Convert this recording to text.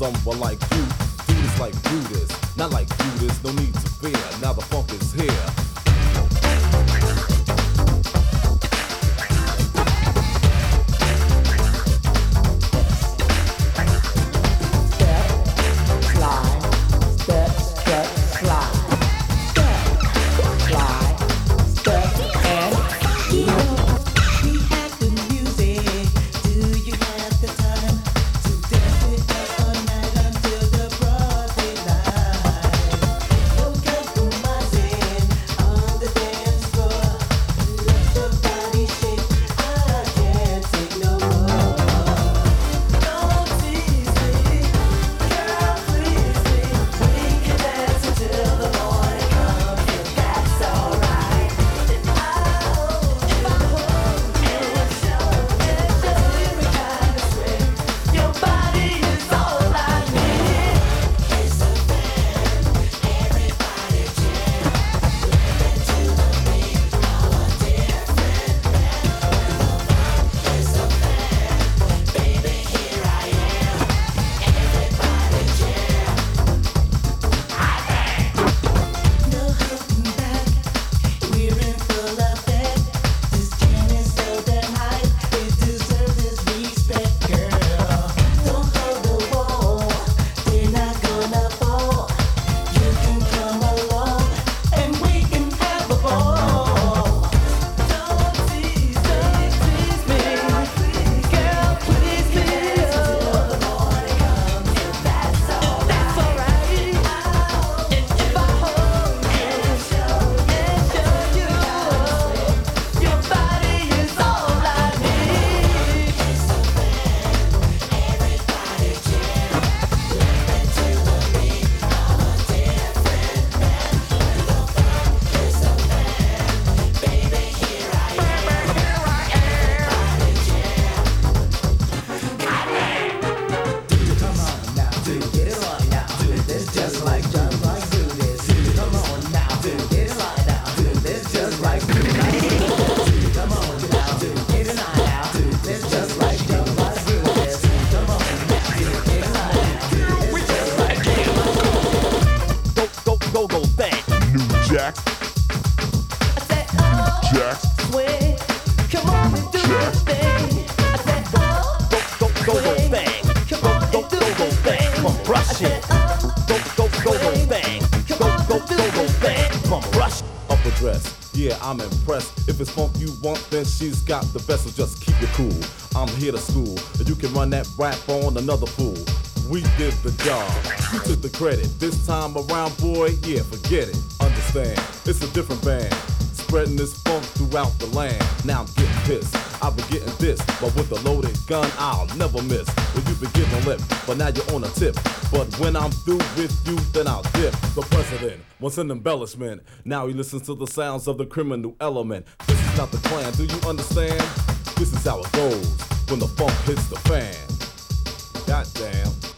for someone like you. This like Brutus, Go, go, go, go, bang. New Jack, I said, oh, Jack, swing, come on and do the thing. I said, oh, Go, go, go, go, bang. come on go, and do go, go, the bang. thing. Come on, rush I said, it. oh, Go, go, go, go, bang. Come on, go, go, go, go, bang. Come on, rush. Upper dress, yeah, I'm impressed. If it's funk you want, then she's got the best. So just keep it cool. I'm here to school, and you can run that rap on another fool. We did the job. You took the credit. This time around, boy, yeah, forget it. Understand? It's a different band. Spreading this funk throughout the land. Now I'm getting pissed. I've been getting this, but with a loaded gun, I'll never miss. Well, you've been giving lip, but now you're on a tip. But when I'm through with you, then I'll dip. The president wants an embellishment. Now he listens to the sounds of the criminal element. This is not the plan, do you understand? This is how it goes when the funk hits the fan. Goddamn.